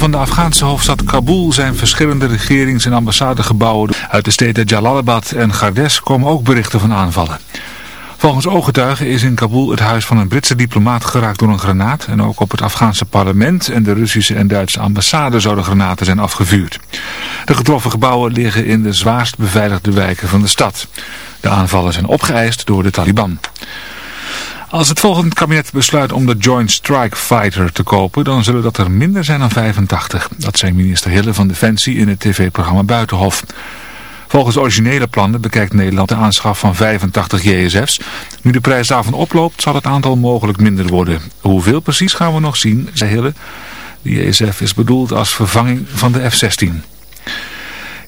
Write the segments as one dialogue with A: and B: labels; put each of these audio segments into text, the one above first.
A: van de Afghaanse hoofdstad Kabul zijn verschillende regerings- en ambassadegebouwen. Uit de steden Jalalabad en Gardes komen ook berichten van aanvallen. Volgens ooggetuigen is in Kabul het huis van een Britse diplomaat geraakt door een granaat. En ook op het Afghaanse parlement en de Russische en Duitse ambassade zouden granaten zijn afgevuurd. De getroffen gebouwen liggen in de zwaarst beveiligde wijken van de stad. De aanvallen zijn opgeëist door de Taliban. Als het volgende kabinet besluit om de Joint Strike Fighter te kopen, dan zullen dat er minder zijn dan 85. Dat zei minister Hille van Defensie in het tv-programma Buitenhof. Volgens originele plannen bekijkt Nederland de aanschaf van 85 JSF's. Nu de prijs daarvan oploopt, zal het aantal mogelijk minder worden. Hoeveel precies gaan we nog zien, zei Hille. De JSF is bedoeld als vervanging van de F-16.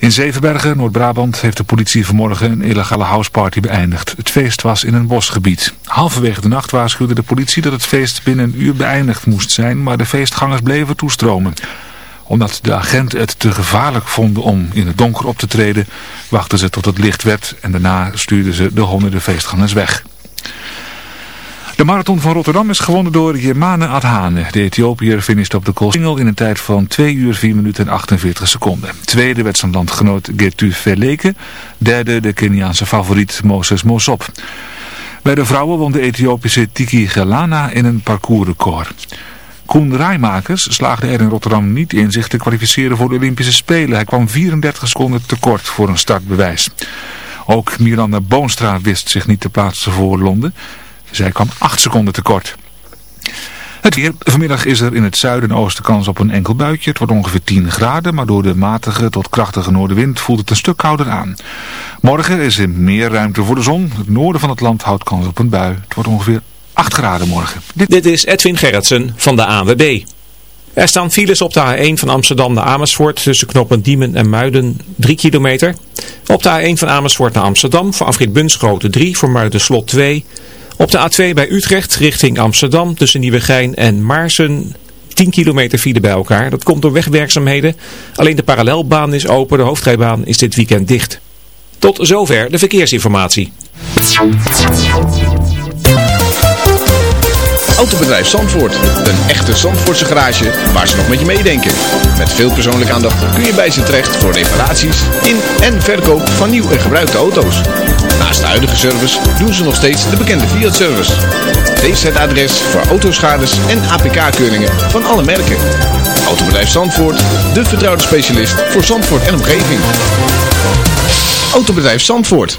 A: In Zevenbergen, Noord-Brabant, heeft de politie vanmorgen een illegale houseparty beëindigd. Het feest was in een bosgebied. Halverwege de nacht waarschuwde de politie dat het feest binnen een uur beëindigd moest zijn, maar de feestgangers bleven toestromen. Omdat de agenten het te gevaarlijk vonden om in het donker op te treden, wachten ze tot het licht werd en daarna stuurden ze de honderden feestgangers weg. De marathon van Rotterdam is gewonnen door Jemane Adhane. De Ethiopiër finishte op de Koolsingel in een tijd van 2 uur 4 minuten en 48 seconden. Tweede werd zijn landgenoot Getu Verleke. Derde de Keniaanse favoriet Moses Mosop. Bij de vrouwen won de Ethiopische Tiki Gelana in een parcoursrecord. Koen Rijmakers slaagde er in Rotterdam niet in zich te kwalificeren voor de Olympische Spelen. Hij kwam 34 seconden tekort voor een startbewijs. Ook Miranda Boonstra wist zich niet te plaatsen voor Londen. Zij kwam 8 seconden tekort. Het weer. Vanmiddag is er in het zuiden en oosten kans op een enkel buitje. Het wordt ongeveer 10 graden, maar door de matige tot krachtige noordenwind voelt het een stuk kouder aan. Morgen is er meer ruimte voor de zon. Het noorden van het land houdt kans op een bui. Het wordt ongeveer 8 graden morgen.
B: Dit, Dit is Edwin Gerritsen van de ANWB. Er staan files op de A1 van Amsterdam naar Amersfoort tussen knoppen Diemen en Muiden 3 kilometer. Op de A1 van Amersfoort naar Amsterdam voor afrit Bunschoten 3 voor Muiden Slot 2 op de A2 bij Utrecht richting Amsterdam tussen Nieuwegein en Maarsen 10 kilometer file bij elkaar. Dat komt door wegwerkzaamheden. Alleen de parallelbaan is open, de hoofdrijbaan is dit weekend dicht. Tot zover de verkeersinformatie.
C: Autobedrijf Zandvoort. Een echte Zandvoortse garage waar ze nog met je meedenken. Met veel persoonlijke aandacht kun je bij ze terecht voor reparaties in en verkoop van nieuw en gebruikte auto's. Naast de huidige service doen ze nog steeds de bekende Fiat-service. DZ-adres voor autoschades en APK-keuringen van alle merken. Autobedrijf Zandvoort, de vertrouwde specialist voor Zandvoort en omgeving. Autobedrijf Zandvoort.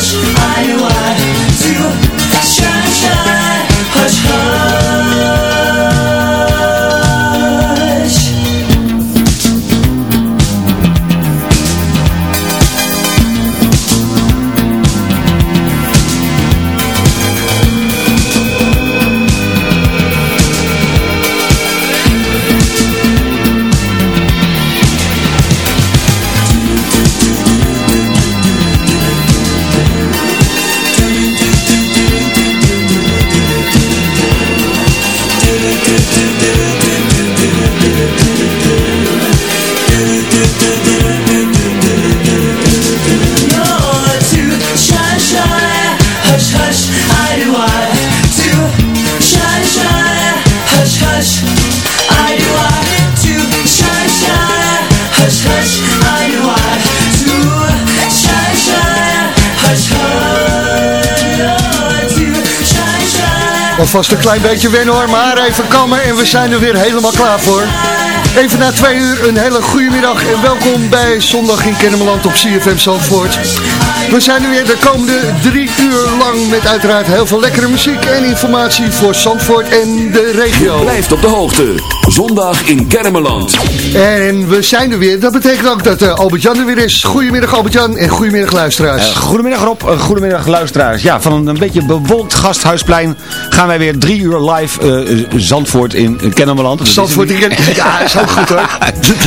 D: rush.
E: Alvast een klein beetje wennen hoor, maar even kalmer en we zijn er weer helemaal klaar voor. Even na twee uur, een hele goede middag en welkom bij Zondag in Kennemerland op CFM Zandvoort. We zijn er weer de komende drie uur lang met uiteraard heel veel lekkere muziek en informatie voor Zandvoort en de regio.
D: Blijf op de hoogte. Zondag in Kennemerland.
E: En we zijn er weer. Dat betekent ook dat uh, Albert-Jan er weer is. Goedemiddag Albert-Jan en goedemiddag luisteraars.
F: Uh, goedemiddag Rob, uh, goedemiddag luisteraars. Ja, van een, een, beetje bewolkt gasthuisplein gaan wij weer drie uur live Zandvoort in Kennemerland.
E: Zandvoort in Kennemerland, ja, is ook goed hoor.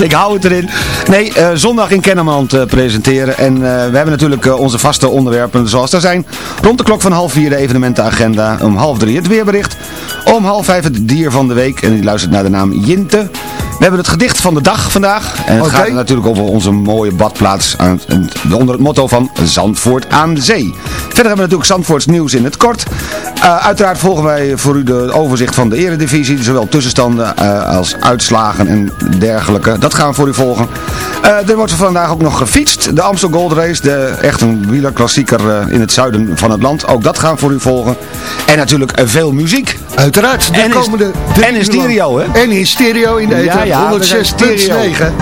F: Ik hou het erin. Nee, zondag in Kennemerland presenteren. En we hebben natuurlijk onze vaste onderwerpen zoals er zijn. Rond de klok van half vier de evenementenagenda. Om half drie het weerbericht. Om half vijf het dier van de week. En die luistert naar de naam Jinte. We hebben het gedicht van de dag vandaag. En het okay. gaat natuurlijk over onze mooie badplaats aan, onder het motto van Zandvoort aan zee. Verder hebben we natuurlijk Zandvoorts nieuws in het kort. Uh, uiteraard volgen wij voor u de overzicht van de eredivisie. Zowel tussenstanden uh, als uitslagen en dergelijke. Dat gaan we voor u volgen. Uh, er wordt vandaag ook nog gefietst. De Amstel Gold Race. De, echt een wielerklassieker in het zuiden van het land. Ook dat gaan we voor u volgen. En natuurlijk veel muziek.
E: Uiteraard. De
F: en,
E: komende
F: is, en in stereo hè?
E: En in stereo in de. Ja, ja, 106.9.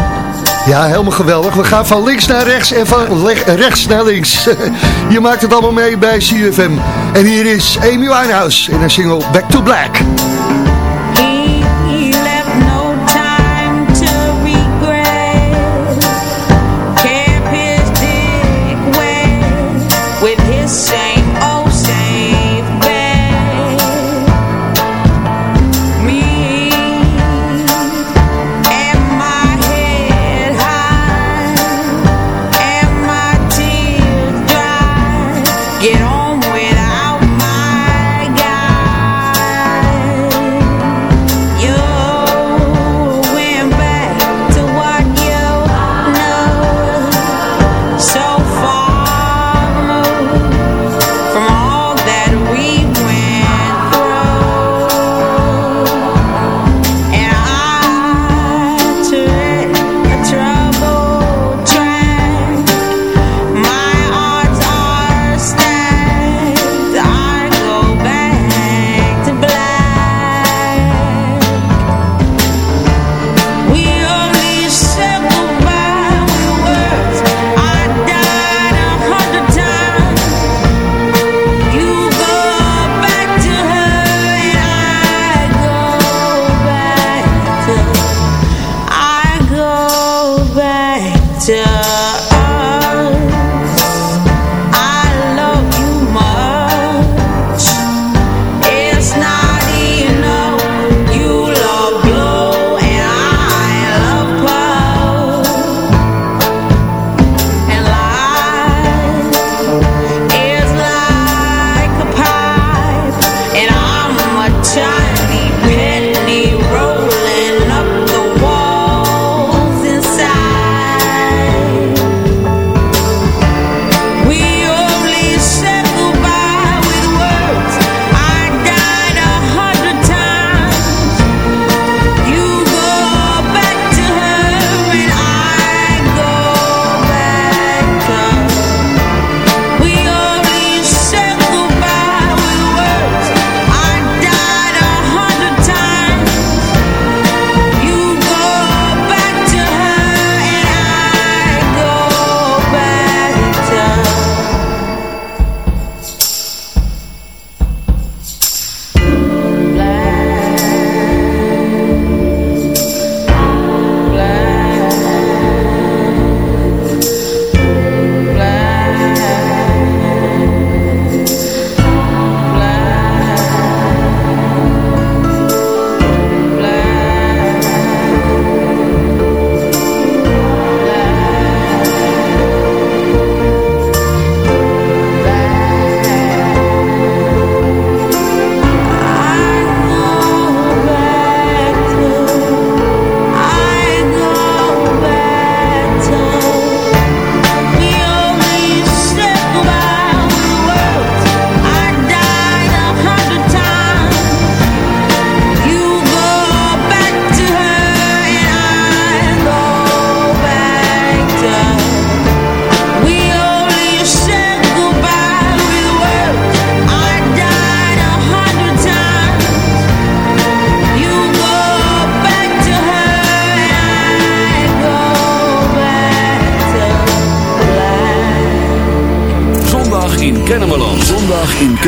E: Ja, helemaal geweldig. We gaan van links naar rechts en van rechts naar links. Je maakt het allemaal mee bij CFM. En hier is Amy Winehouse in een single Back to Black.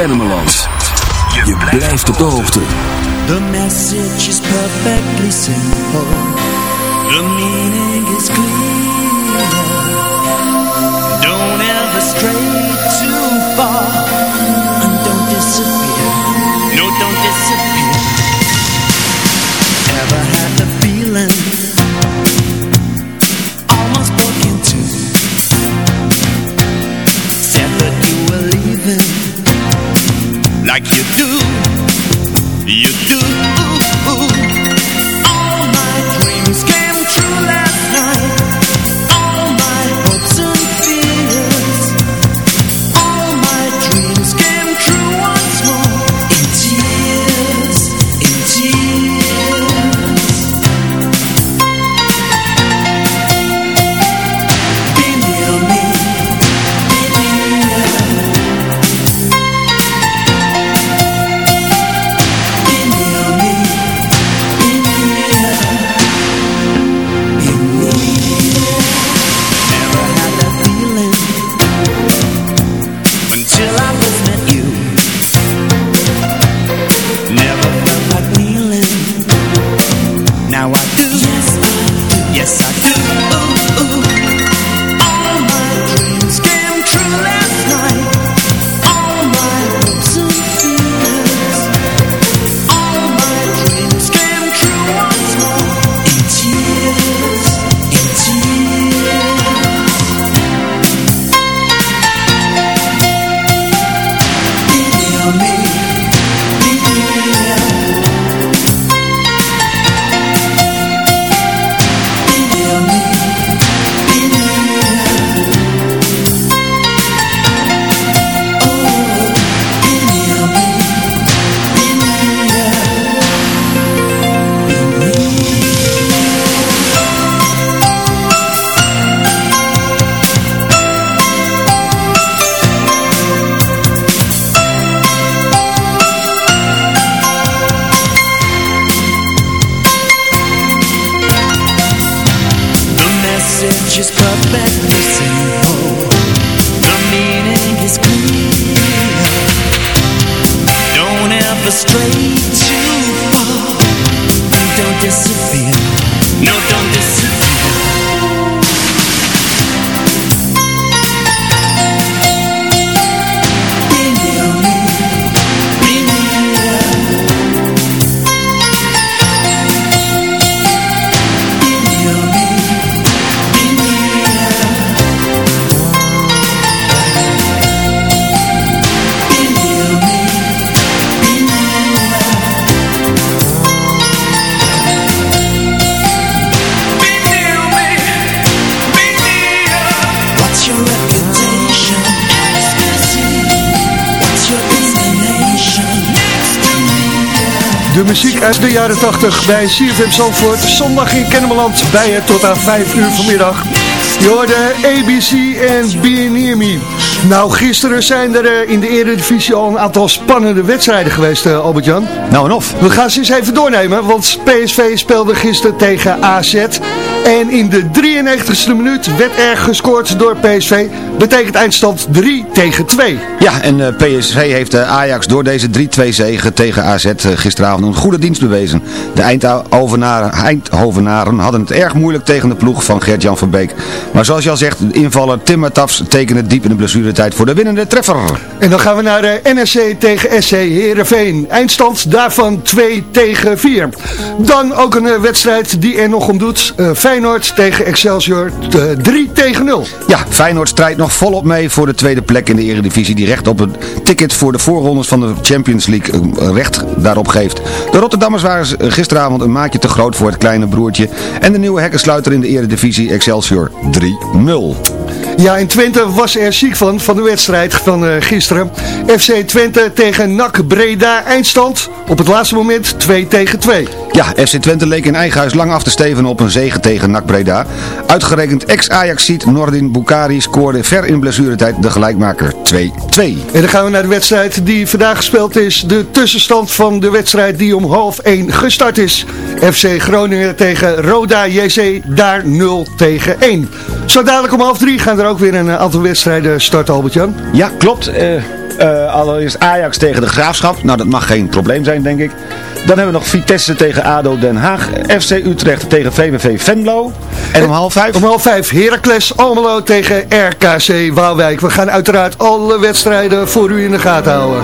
D: Kennemerland. Je blijft op de hoogte.
G: The message is perfectly simple.
E: De muziek uit de jaren 80 bij CFM Zandvoort. Zondag in Kennemerland bij je tot aan 5 uur vanmiddag. Je hoorde ABC en Be Near Me. Nou, gisteren zijn er eh, in de Eredivisie al een aantal spannende wedstrijden geweest, eh, Albert-Jan.
F: Nou en of.
E: We gaan ze eens even doornemen, want PSV speelde gisteren tegen AZ. En in de 93ste minuut werd er gescoord door PSV. Betekent eindstand 3 tegen 2.
F: Ja, en eh, PSV heeft eh, Ajax door deze 3-2 zege tegen AZ eh, gisteravond een goede dienst bewezen. De Eindhovenaren, Eindhovenaren hadden het erg moeilijk tegen de ploeg van Gert-Jan van Beek. Maar zoals je al zegt, de invaller Tim Tafs tekende diep in de blessuretijd voor de winnende treffer.
E: En dan gaan we naar de NSC tegen SC Heerenveen. Eindstand daarvan 2 tegen 4. Dan ook een wedstrijd die er nog om doet. Eh, Feyenoord tegen Excelsior eh, 3 tegen 0.
F: Ja, Feyenoord strijdt nog volop mee voor de tweede plek in de eredivisie die recht op een ticket voor de voorrondes van de Champions League eh, recht daarop geeft. De Rotterdammers waren eh, gisteravond een maatje te groot voor het kleine broertje en de nieuwe hekkensluiter in de eredivisie Excelsior 3-0.
E: Ja, in Twente was er ziek van, van de wedstrijd van eh, gisteren. FC Twente tegen NAC Breda eindstand. Op het laatste moment 2 tegen 2.
F: Ja, FC Twente leek in eigen huis lang af te steven op een zege tegen NAC Breda. Uitgerekend ex-Ajaxiet Nordin Bukari scoorde ver in blessuretijd de gelijkmaker 2-2.
E: En dan gaan we naar de wedstrijd die vandaag gespeeld is. De tussenstand van de wedstrijd die om half 1 gestart is. FC Groningen tegen Roda JC, daar 0 tegen 1.
H: Zo dadelijk om half drie gaan er ook weer een eh, aantal wedstrijden starten, Albert-Jan.
F: Ja, klopt. Eh, eh, allereerst Ajax tegen de Graafschap. Nou, dat mag geen probleem zijn, denk ik. Dan hebben we nog Vitesse tegen ADO Den Haag. FC Utrecht tegen VVV Venlo. En om half vijf?
H: Om half vijf Heracles Almelo tegen RKC Waalwijk. We gaan uiteraard alle wedstrijden voor u in de gaten houden.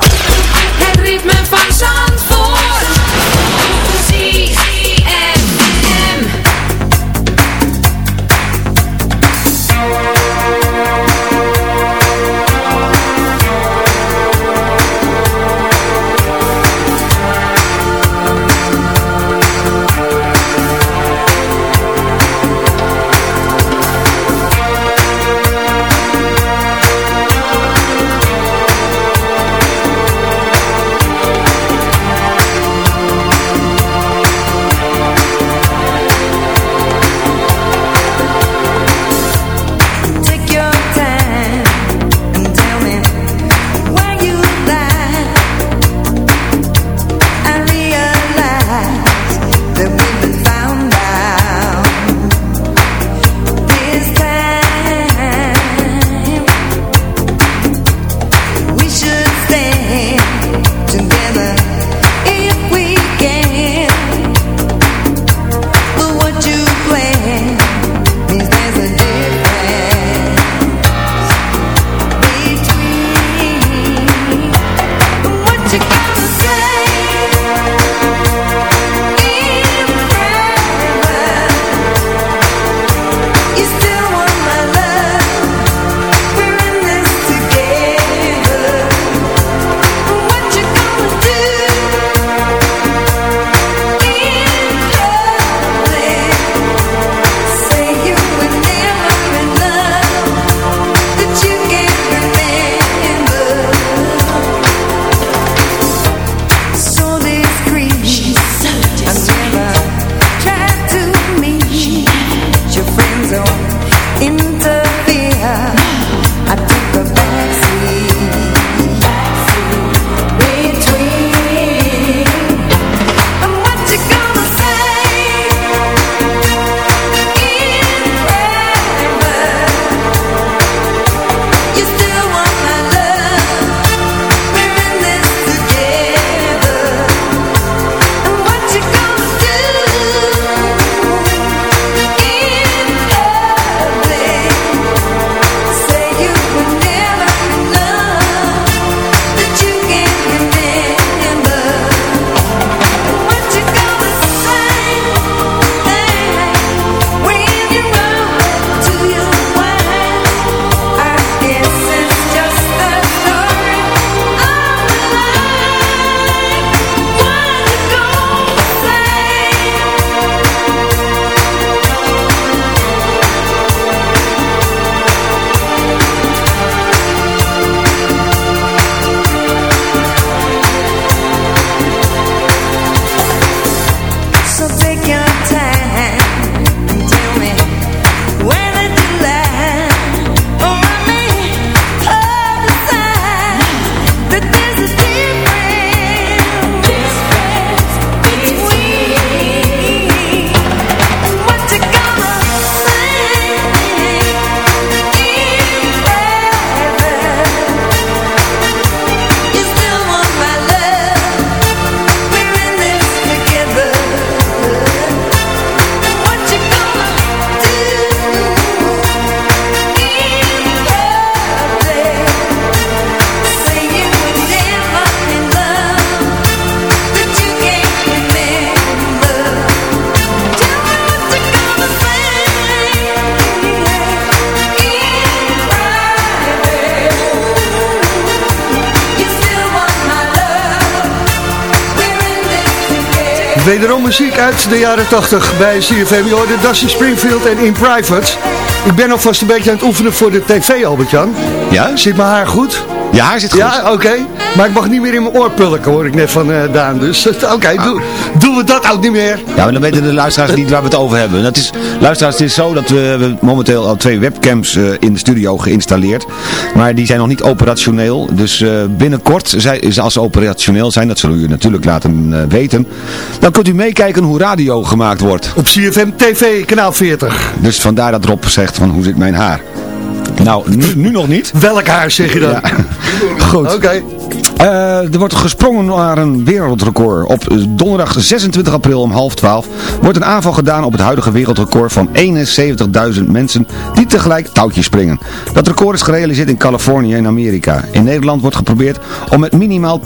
E: Uit de jaren 80 bij CFM. Je hoorde Dusty Springfield en In Private. Ik ben alvast een beetje aan het oefenen voor de tv, Albert-Jan.
F: Ja?
E: Zit mijn haar goed?
F: Je haar zit goed.
E: Ja, oké. Maar ik mag niet meer in mijn oor pulken, hoor ik net van eh, Daan. Dus oké, doe, doen we dat ook niet meer.
F: Ja, maar dan weten de luisteraars niet waar we het over hebben. Dat is, luisteraars, het is zo dat we, momenteel al twee webcams eh, in de studio geïnstalleerd. Maar die zijn nog niet operationeel. Dus eh, binnenkort, zij, als ze operationeel zijn, dat zullen we u natuurlijk laten weten. Dan kunt u meekijken hoe radio gemaakt wordt.
E: Op CFM TV, kanaal 40.
F: Dus vandaar dat Rob zegt van hoe zit mijn haar. Nou, nu, nu nog niet.
E: Welk haar zeg je dan?
F: Ja. Goed.
E: Oké.
F: Eh, er wordt gesprongen naar een wereldrecord. Op donderdag 26 april om half 12 wordt een aanval gedaan op het huidige wereldrecord van 71.000 mensen die tegelijk touwtjes springen. Dat record is gerealiseerd in Californië in Amerika. In Nederland wordt geprobeerd om met minimaal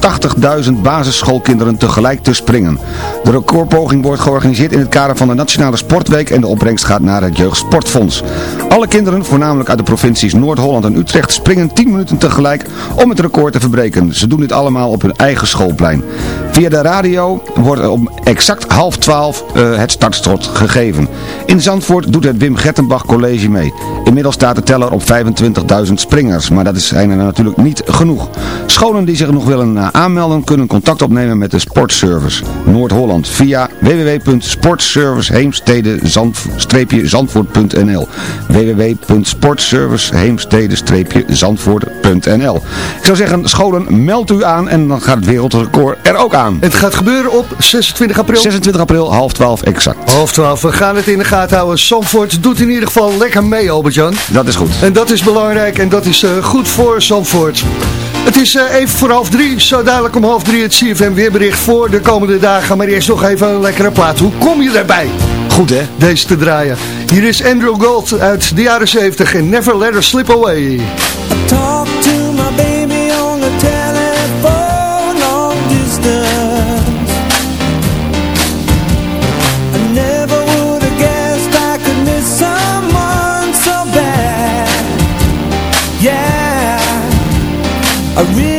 F: 80.000 basisschoolkinderen tegelijk te springen. De recordpoging wordt georganiseerd in het kader van de Nationale Sportweek en de opbrengst gaat naar het Jeugdsportfonds. Alle kinderen, voornamelijk uit de provincies Noord-Holland en Utrecht, springen 10 minuten tegelijk om het record te verbreken. Ze doen dit allemaal op hun eigen schoolplein. Via de radio wordt om exact half 12 eh, het startschot gegeven. In Zandvoort doet het Wim Gettenbach College mee. Inmiddels staat de teller op 25.000 springers, maar dat zijn er natuurlijk niet genoeg. Scholen die zich nog willen eh, aanmelden kunnen contact opnemen met de Sportservice Noord-Holland via www.sportserviceheemstede-zandvoort.nl www.sportserviceheemstede-zandvoort.nl Ik zou zeggen, scholen, meld u aan en dan gaat het wereldrecord er ook aan.
E: Het gaat gebeuren op 26 april.
F: 26 april, half 12 exact.
E: Half 12. We gaan het in de gaten houden. Zandvoort doet in ieder geval lekker mee, Albert-Jan.
F: Dat is goed.
E: En dat is belangrijk en dat is eh, goed voor Zandvoort. Het is eh, even voor half drie. Zo dadelijk om half drie het CFM weerbericht voor de komende dagen. Maar eerst nog even een lekkere plaat. Hoe kom je daarbij?
F: Goed hè?
E: Deze te draaien. Hier is Andrew Gold uit de jaren 70 en Never Let Her Slip Away.
I: Talk to my baby on the telephone long distance. I never would have guessed I could miss someone so bad. Yeah, I really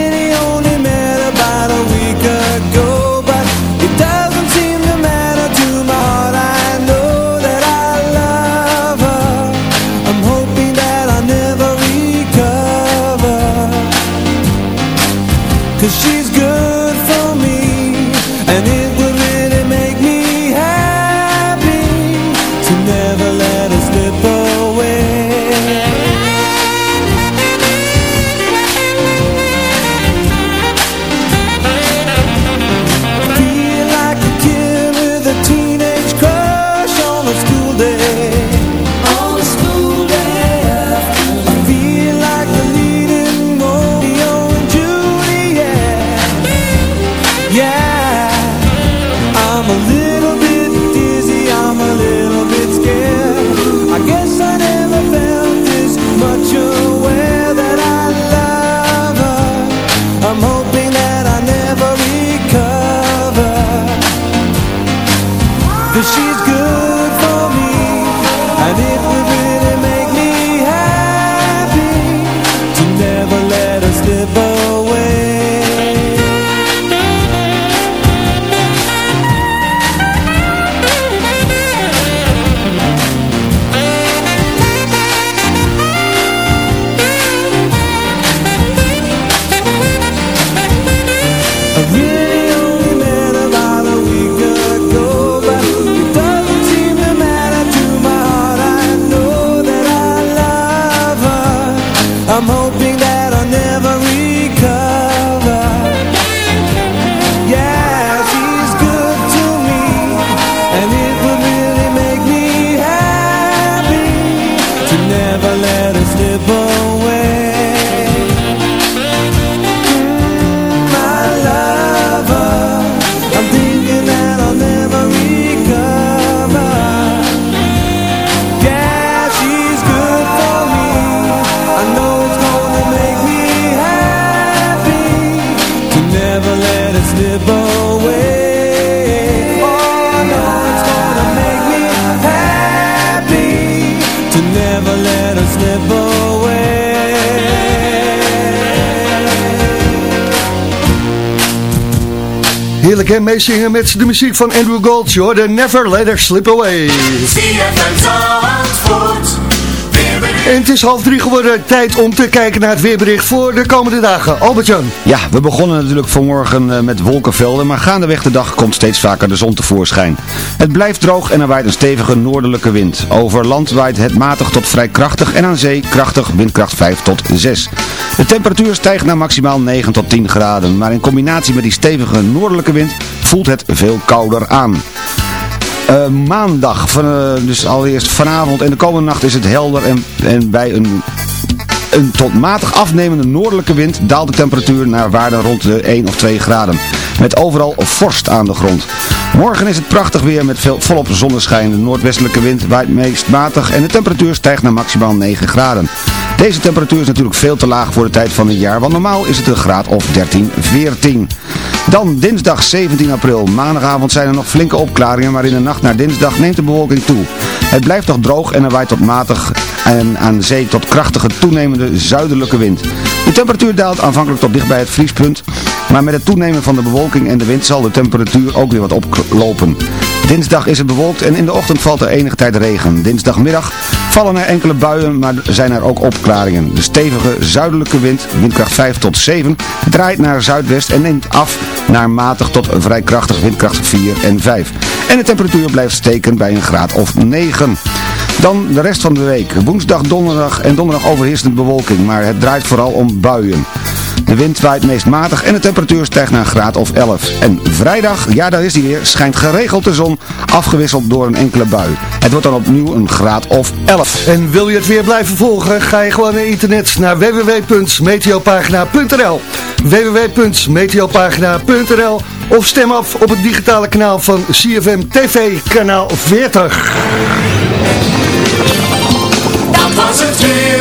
I: never let us slip away
E: Heerlijk hè, meezingen met de muziek van Andrew Gold. Je hoorde Never Let Her Slip Away. En het is half drie geworden. Tijd om te kijken naar het weerbericht voor de komende dagen. Albert-Jan.
F: Ja, we begonnen natuurlijk vanmorgen eh, met wolkenvelden, maar gaandeweg de dag komt steeds vaker de zon tevoorschijn. Het blijft droog en er waait een stevige noordelijke wind. Over land waait het matig tot vrij krachtig en aan zee krachtig windkracht 5 tot 6. De temperatuur stijgt naar maximaal 9 tot 10 graden, maar in combinatie met die stevige noordelijke wind voelt het veel kouder aan. Eh, maandag, van, eh, dus allereerst vanavond en de komende nacht is het helder en, en bij een, een tot matig afnemende noordelijke wind daalt de temperatuur naar waarden rond de 1 of 2 graden. Met overal vorst aan de grond. Morgen is het prachtig weer met veel, volop zonneschijn. De noordwestelijke wind waait meest matig en de temperatuur stijgt naar maximaal 9 graden. Deze temperatuur is natuurlijk veel te laag voor de tijd van het jaar, want normaal is het een graad of 13, 14. Dan dinsdag 17 april. Maandagavond zijn er nog flinke opklaringen, maar in de nacht naar dinsdag neemt de bewolking toe. Het blijft nog droog en er waait tot matig en aan zee tot krachtige toenemende zuidelijke wind. De temperatuur daalt aanvankelijk tot dicht bij het vriespunt, maar met het toenemen van de bewolking en de wind zal de temperatuur ook weer wat oplopen. Dinsdag is het bewolkt en in de ochtend valt er enige tijd regen. Dinsdagmiddag vallen er enkele buien, maar zijn er ook opklaringen. De stevige zuidelijke wind, windkracht 5 tot 7, draait naar zuidwest en neemt af naar matig tot vrij krachtig windkracht 4 en 5. En de temperatuur blijft steken bij een graad of 9. Dan de rest van de week. Woensdag, donderdag en donderdag overheersend bewolking, maar het draait vooral om buien. De wind waait meest matig en de temperatuur stijgt naar een graad of 11. En vrijdag, ja daar is hij weer, schijnt geregeld de zon, afgewisseld door een enkele bui. Het wordt dan opnieuw een graad of 11.
E: En wil je het weer blijven volgen, ga je gewoon naar internet naar www.meteopagina.nl www.meteopagina.nl of stem af op het digitale kanaal van CFM TV kanaal 40.
G: Dat was het weer.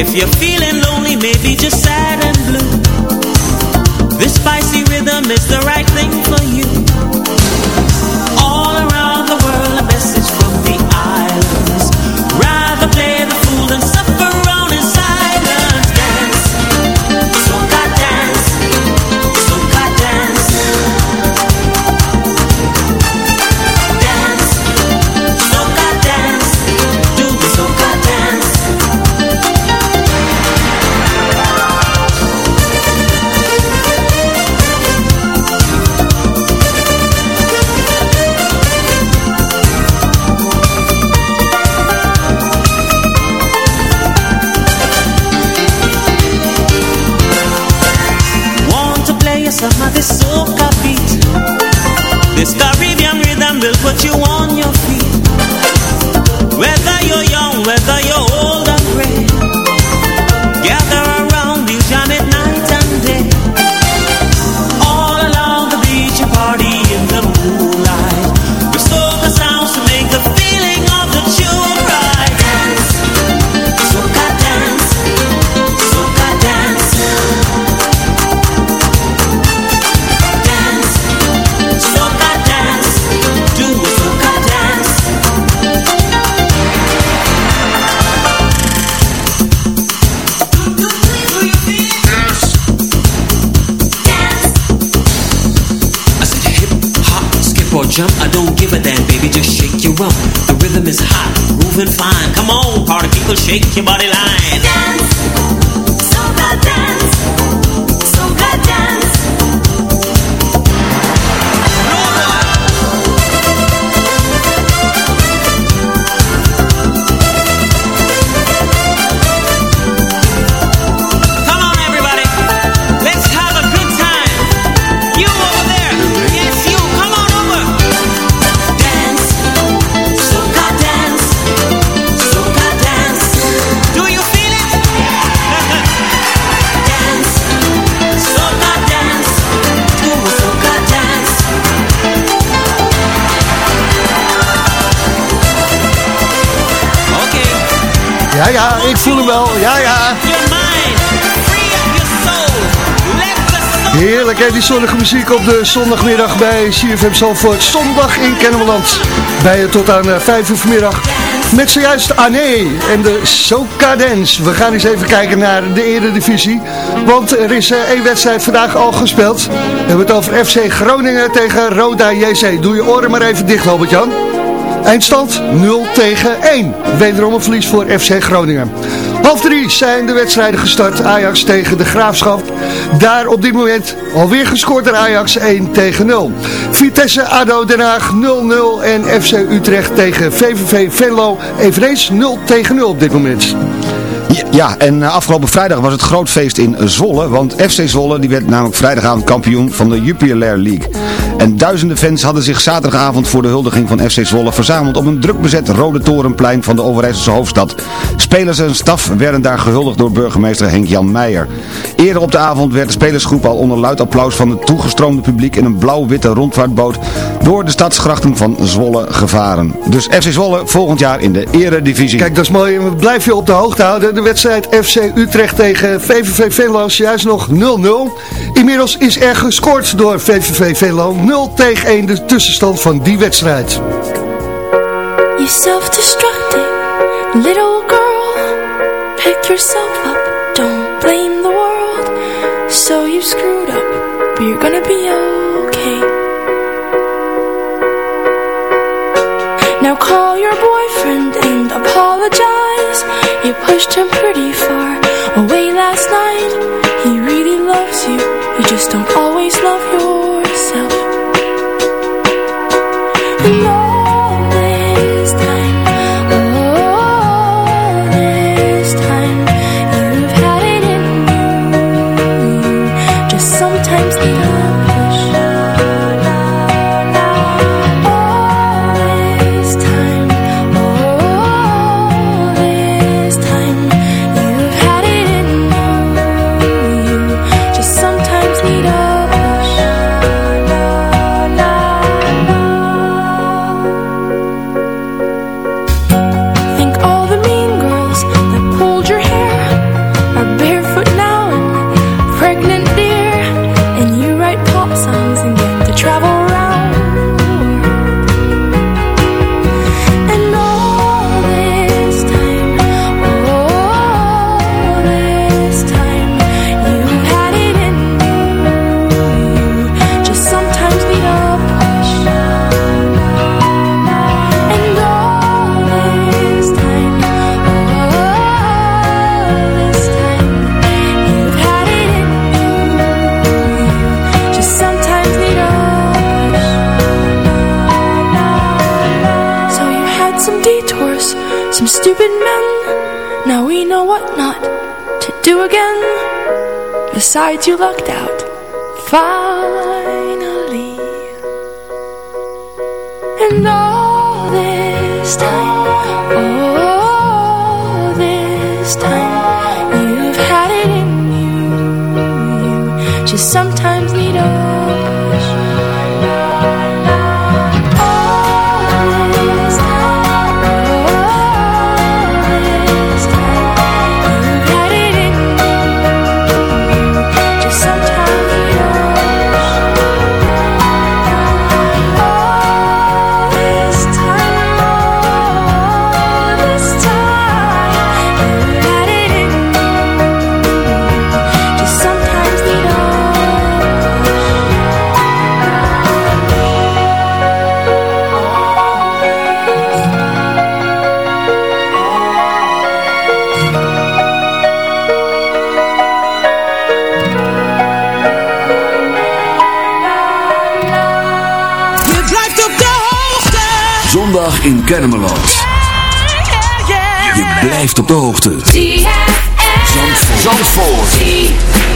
J: If you're feeling lonely, maybe just sad jump, I don't give a damn, baby, just shake your rump. The rhythm is hot, grooving fine. Come on, party people, shake your body line.
K: Dance,
E: Ja, ja, ik voel hem wel. Ja, ja. Heerlijk, hè, die zonnige muziek op de zondagmiddag bij CFM Zandvoort. Zondag in Kennemerland. Bij je tot aan eh, 5 uur vanmiddag. Met zojuist Anne en de Soca Dance. We gaan eens even kijken naar de Eredivisie. Want er is eh, één wedstrijd vandaag al gespeeld. We hebben het over FC Groningen tegen Roda JC. Doe je oren maar even dicht, Albert-Jan. Eindstand 0 tegen 1. Wederom een verlies voor FC Groningen. Half drie zijn de wedstrijden gestart. Ajax tegen de Graafschap. Daar op dit moment alweer gescoord door Ajax 1 tegen 0. Vitesse ADO Den Haag 0-0 en FC Utrecht tegen VVV Venlo eveneens 0 tegen 0 op dit moment.
F: Ja, en eh, afgelopen vrijdag was het groot feest in Zwolle. Want FC Zwolle die werd namelijk vrijdagavond kampioen van de Jupiler League. En duizenden fans hadden zich zaterdagavond voor de huldiging van FC Zwolle verzameld op een druk bezet Rode Torenplein van de Overijsselse hoofdstad. Spelers en staf werden daar gehuldigd door burgemeester Henk-Jan Meijer. Eerder op de avond werd de spelersgroep al onder luid applaus van het toegestroomde publiek in een blauw-witte rondvaartboot door de stadsgrachten van Zwolle gevaren. Dus FC Zwolle volgend jaar in de eredivisie.
E: Kijk, dat is mooi. We blijven je op de hoogte houden. De wedstrijd FC Utrecht tegen VVV Venlo is juist nog 0-0. Inmiddels is er gescoord door VVV Venlo. 0 tegen 1 de tussenstand van die wedstrijd.
K: You self-destructing little girl. Pick yourself up, don't blame the world. So you screwed up, but you're gonna be okay. Now call your boyfriend and apologize.
L: You pushed him pretty far away last night. He really loves you, you just don't always love your sides you lucked out. Finally. And all in
M: Kennemerland. Je blijft op de hoogte. Zandvoort. Zandvoort.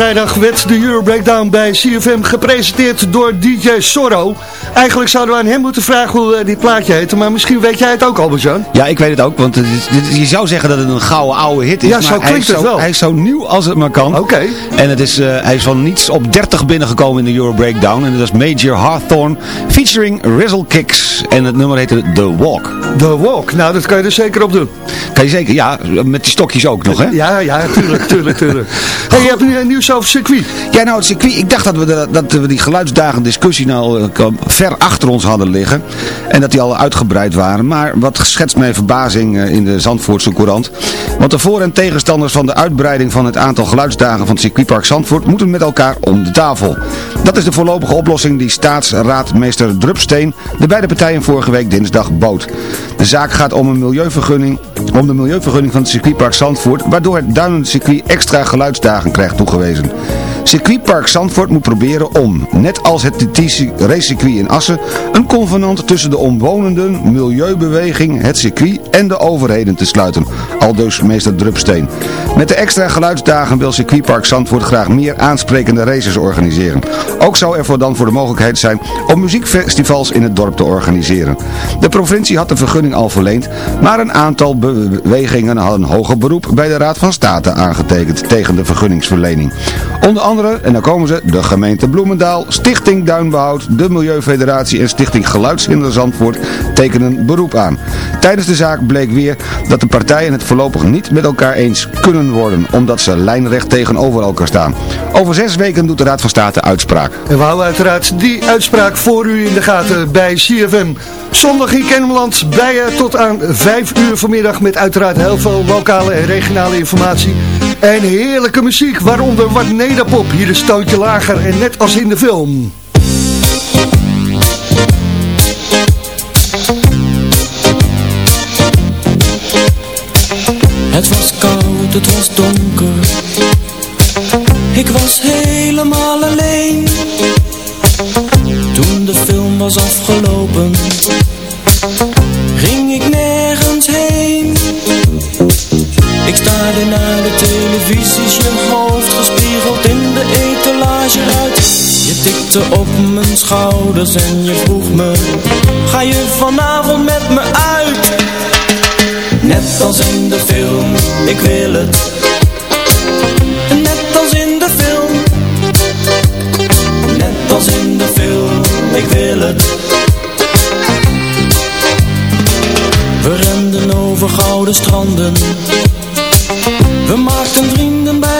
E: Vrijdag werd de Euro Breakdown bij CFM gepresenteerd door DJ Sorro. Eigenlijk zouden we aan hem moeten vragen hoe eh, dit plaatje heet, maar misschien weet jij het ook, Albert-Jan.
F: Ja, ik weet het ook, want het is, dit- je zou zeggen dat het een gouden oude hit is.
E: Ja,
F: maar
E: zo
F: hij
E: klinkt
F: is
E: het
F: zo,
E: wel.
F: Hij is zo nieuw als het maar kan.
E: Oké.
F: En het is, eh, hij is van niets op 30 binnengekomen in de Euro Breakdown. En dat is Major Hawthorne featuring Rizzle Kicks. En het nummer heette The Walk.
E: The Walk, nou dat kan je er zeker op doen.
F: Kan je zeker, ja, met die stokjes ook nog, hè?
E: Ja, ja, tuurlijk, tuurlijk, tuurlijk. Hey, je hebt nu een nieuws over circuit.
F: Ja, nou, het circuit, ik dacht dat we, de- dat we die geluidsdagen discussie nou eh, ver achter ons hadden liggen. En dat die al uitgebreid waren. Maar wat schetst mij verbazing eh, in de Zandvoortse Courant. Want de voor- en tegenstanders van de uitbreiding van het aantal geluidsdagen van het circuitpark Zandvoort moeten met elkaar om de tafel. Dat is de voorlopige oplossing die staatsraadmeester Drupsteen de beide partijen vorige week dinsdag bood. De zaak gaat om een milieuvergunning, om de milieuvergunning van het circuitpark Zandvoort, waardoor het Duinencircuit extra geluidsdagen krijgt toegewezen. Circuitpark Zandvoort moet proberen om, net als het racecircuit in Assen, een convenant tussen de omwonenden, milieubeweging, het circuit en de overheden te sluiten. Aldus meester Drupsteen. Met de extra geluidsdagen wil circuitpark Zandvoort graag meer aansprekende races organiseren. Ook zou er voor dan voor de mogelijkheid zijn om muziekfestivals in het dorp te organiseren. De provincie had de vergunning al verleend, maar een aantal bewegingen hadden hoger beroep bij de Raad van State aangetekend tegen de vergunningsverlening. Onder andere, en dan komen ze, de gemeente Bloemendaal, Stichting Duinbehoud, de Milieufederatie en Stichting Geluidshinder Zandvoort tekenen beroep aan. Tijdens de zaak bleek weer dat de partijen het voorlopig niet met elkaar eens kunnen worden, omdat ze lijnrecht tegenover elkaar staan. Over zes weken doet de Raad van State uitspraak.
E: En we houden uiteraard die uitspraak voor u in de gaten bij CFM. Zondag in Kennemerland bij je tot aan 5 uur vanmiddag met uiteraard heel veel lokale en regionale informatie. En heerlijke muziek, waaronder wat nederpop. Hier een stootje lager en net als in de film.
I: Het was koud, het was donker Ik was helemaal alleen Toen de film was afgelopen Op mijn schouders en je vroeg me Ga je vanavond met me uit? Net als in de film, ik wil het. Net als in de film Net als in de film, ik wil het. We renden over gouden stranden. We maakten vrienden bij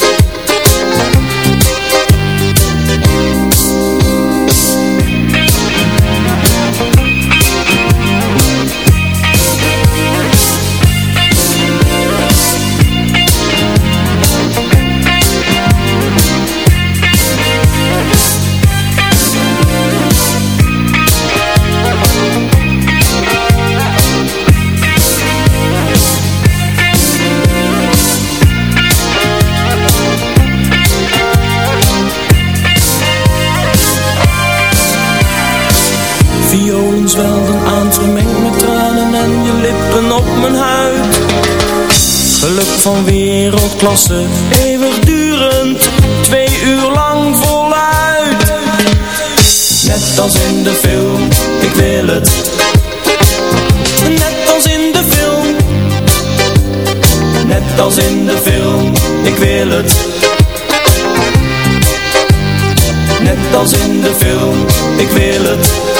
I: Violen zwelden aan vermengd met tranen en je lippen op mijn huid. Geluk van wereldklasse, eeuwigdurend, twee uur lang voluit. Net als in de film, ik wil het. Net als in de film. Net als in de film, ik wil het. Net als in de film, ik wil het.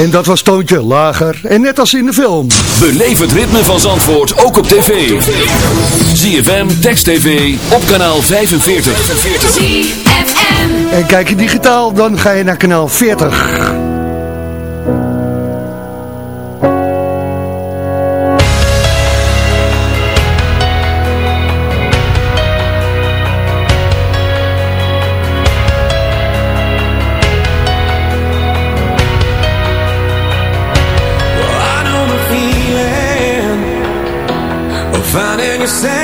E: En dat was Toontje Lager. En net als in de film.
D: Beleef het ritme van Zandvoort ook op tv. ZFM, Text TV, op kanaal 45.
E: En kijk je digitaal, dan ga je naar kanaal 40.
I: percent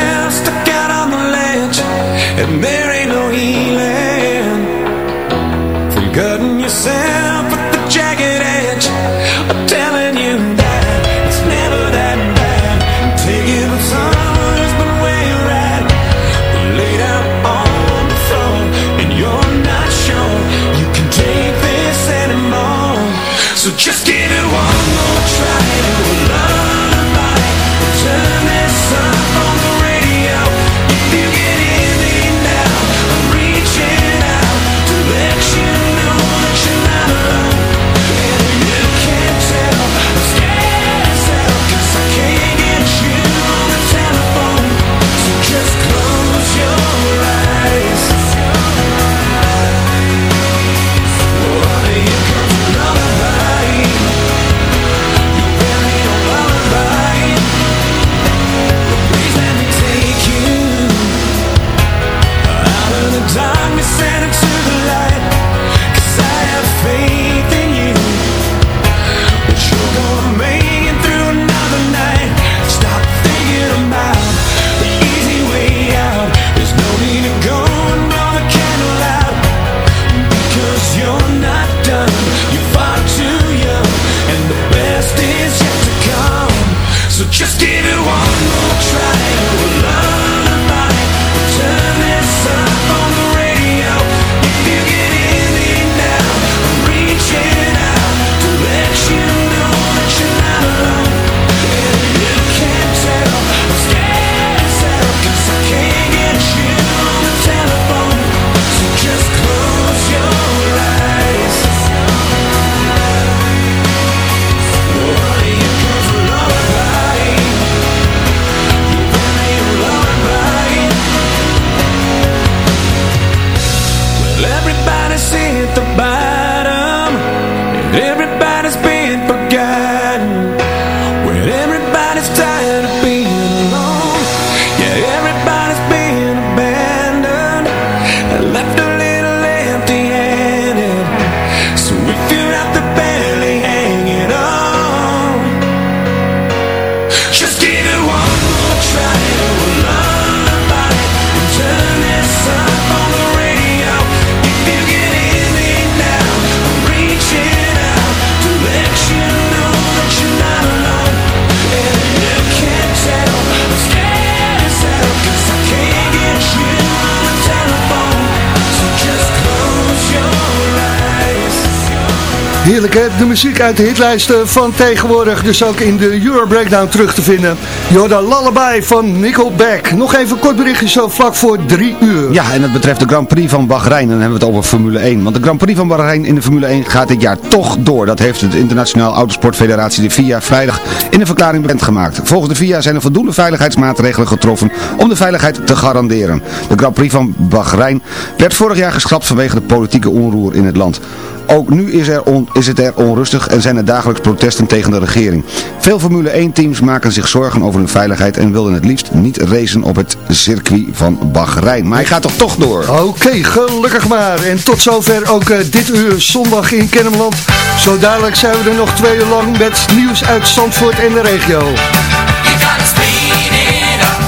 I: and
E: Heerlijk hè, de muziek uit de hitlijsten van tegenwoordig, dus ook in de Euro Breakdown terug te vinden. Jorda Lullaby van Nickelback. Nog even kort berichtje zo vlak voor drie uur.
F: Ja, en dat betreft de Grand Prix van Bahrein. Dan hebben we het over Formule 1. Want de Grand Prix van Bahrein in de Formule 1 gaat dit jaar toch door. Dat heeft de Internationaal Autosportfederatie, de FIA, vrijdag in een verklaring bekendgemaakt. Volgens de FIA zijn er voldoende veiligheidsmaatregelen getroffen om de veiligheid te garanderen. De Grand Prix van Bahrein werd vorig jaar geschrapt vanwege de politieke onroer in het land. Ook nu is er on- is het er onrustig en zijn er dagelijks protesten tegen de regering. Veel Formule 1 teams maken zich zorgen over hun veiligheid en wilden het liefst niet racen op het circuit van Bahrein. Maar hij gaat toch toch door?
E: Oké, gelukkig maar. En tot zover ook eh, dit uur zondag in Kennemerland. Zo dadelijk zijn we er nog twee uur lang met nieuws uit Zandvoort en de regio.
N: You gotta speed it up,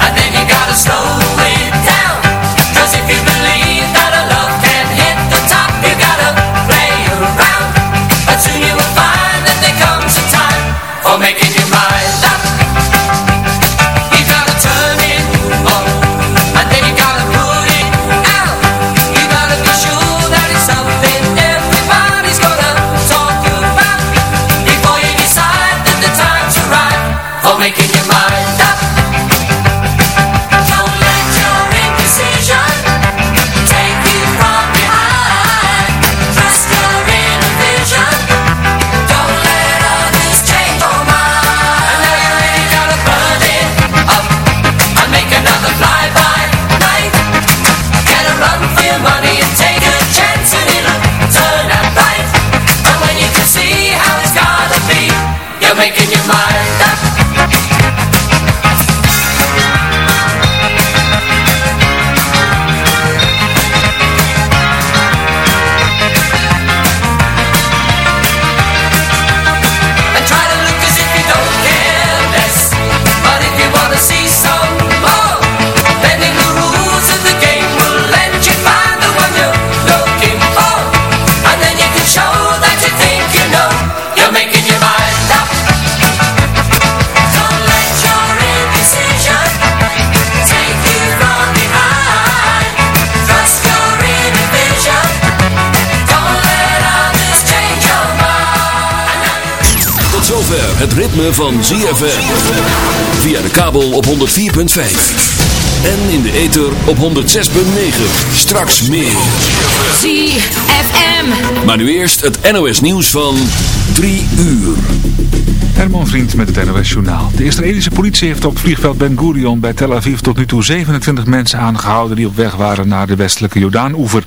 N: and then you gotta slow
D: ritme van ZFM. Via de kabel op 104.5. En in de ether op 106.9. Straks meer.
O: ZFM.
D: Maar nu eerst het NOS nieuws van 3 uur.
A: Herman Vriend met het NOS Journaal. De Israëlische politie heeft op het vliegveld Ben Gurion bij Tel Aviv tot nu toe 27 mensen aangehouden die op weg waren naar de westelijke Jordaan-oever.